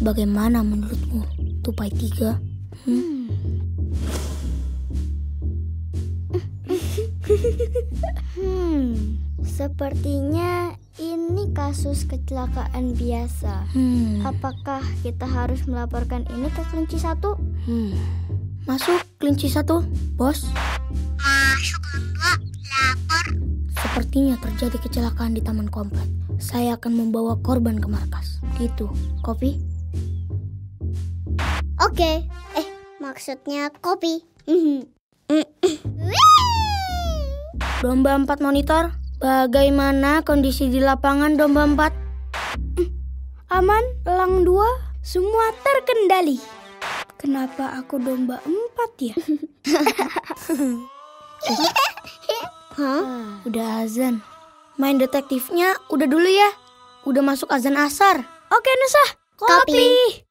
Bagaimana menurutmu tupai tiga? Hmm. Hmm, sepertinya ini kasus kecelakaan biasa. Hmm. Apakah kita harus melaporkan ini ke kelinci satu? Hmm. Masuk kelinci satu, bos. Masuk dua, lapor. Sepertinya terjadi kecelakaan di taman komplek. Saya akan membawa korban ke markas. Gitu. Kopi? Oke. Eh, maksudnya kopi. Domba empat monitor, bagaimana kondisi di lapangan domba empat? Aman, elang dua, semua terkendali. Kenapa aku domba empat ya? Hah? Udah azan. Main detektifnya udah dulu ya. Udah masuk azan asar. Oke Nusa, kopi.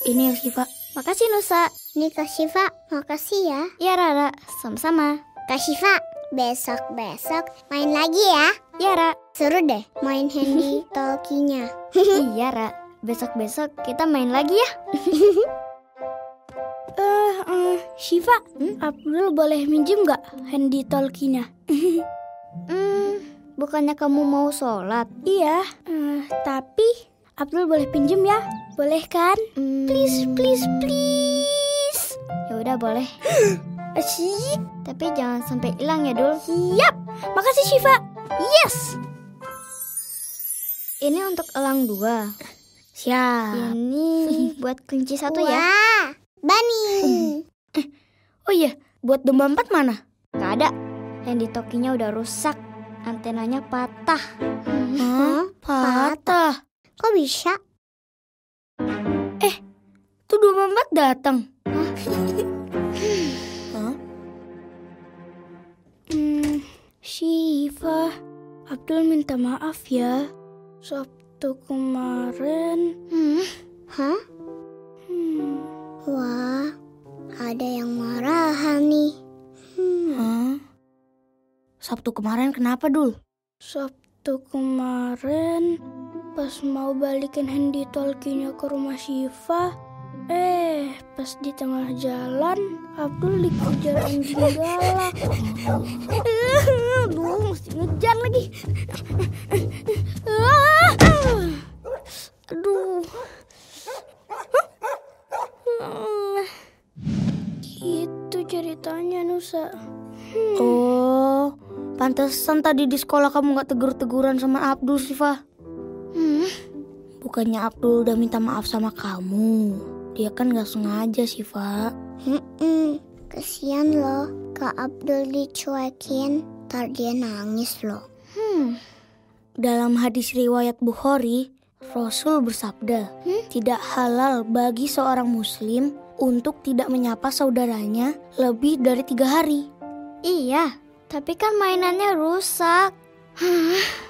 Ini ya Siva. Makasih Nusa. Ini Kak Syifa, makasih ya. Ya Rara, sama-sama. Kak Syifa, besok-besok main lagi ya. Ya Ra. Seru deh main handy talkinya. iya Ra, besok-besok kita main lagi ya. Eh, uh, Shiva, hmm? Abdul boleh minjem nggak handy talkinya? hmm, bukannya kamu mau sholat? Iya, uh, tapi Abdul boleh pinjem ya? Boleh kan? Hmm. Please, please, please. Ya udah boleh. Asyik. Tapi jangan sampai hilang ya, Dul. Siap. Makasih Shiva. Yes. Ini untuk elang dua. Siap. Ini buat kelinci satu Wah, ya. Bani. oh iya, buat domba empat mana? Gak ada. Yang di tokinya udah rusak. Antenanya patah. Hah? Patah. Kok bisa? Tuh domba empat datang. Hah? Hmm, Shiva, Abdul minta maaf ya. Sabtu kemarin. Hmm? Hah? Hmm. Wah, ada yang marahan nih. Hmm. Hah? Sabtu kemarin kenapa, Dul? Sabtu kemarin pas mau balikin handy talkinya ke rumah Shiva, eh pas di tengah jalan Abdul dikejar anjing galak. Aduh, mesti ngejar lagi. Aduh. Gitu ceritanya Nusa. Hmm. Oh, pantesan tadi di sekolah kamu gak tegur-teguran sama Abdul, Siva. Hmm? Bukannya Abdul udah minta maaf sama kamu. Dia kan gak sengaja, Siva. Hmm, kesian loh. Kak Abdul dicuekin, ntar dia nangis loh. Hmm. Dalam hadis riwayat Bukhari, Rasul bersabda, hmm? tidak halal bagi seorang muslim untuk tidak menyapa saudaranya lebih dari tiga hari. Iya, tapi kan mainannya rusak. Hah?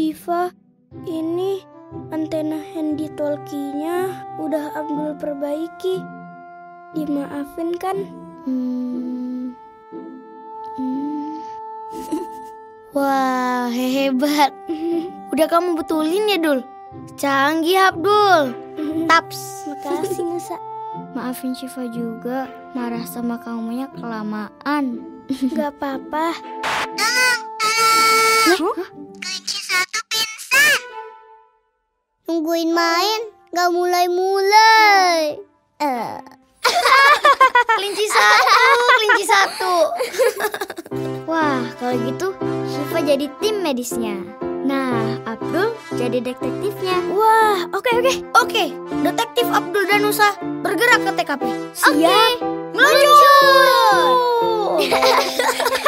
Shiva, ini antena handy talkinya udah Abdul perbaiki. Dimaafin kan? Hmm. Hmm. Wah, hebat. Udah kamu betulin ya, Dul? Canggih, Abdul. Taps. Makasih, Nusa. Maafin Shiva juga, marah sama kamunya kelamaan. Gak apa-apa. Tolong, Nungguin main, gak mulai-mulai. Eh. kelinci satu, kelinci satu. Wah, kalau gitu Shiva jadi tim medisnya. Nah, Abdul jadi detektifnya. Wah, oke oke. Oke, detektif Abdul Danusa bergerak ke TKP. Siap, meluncur.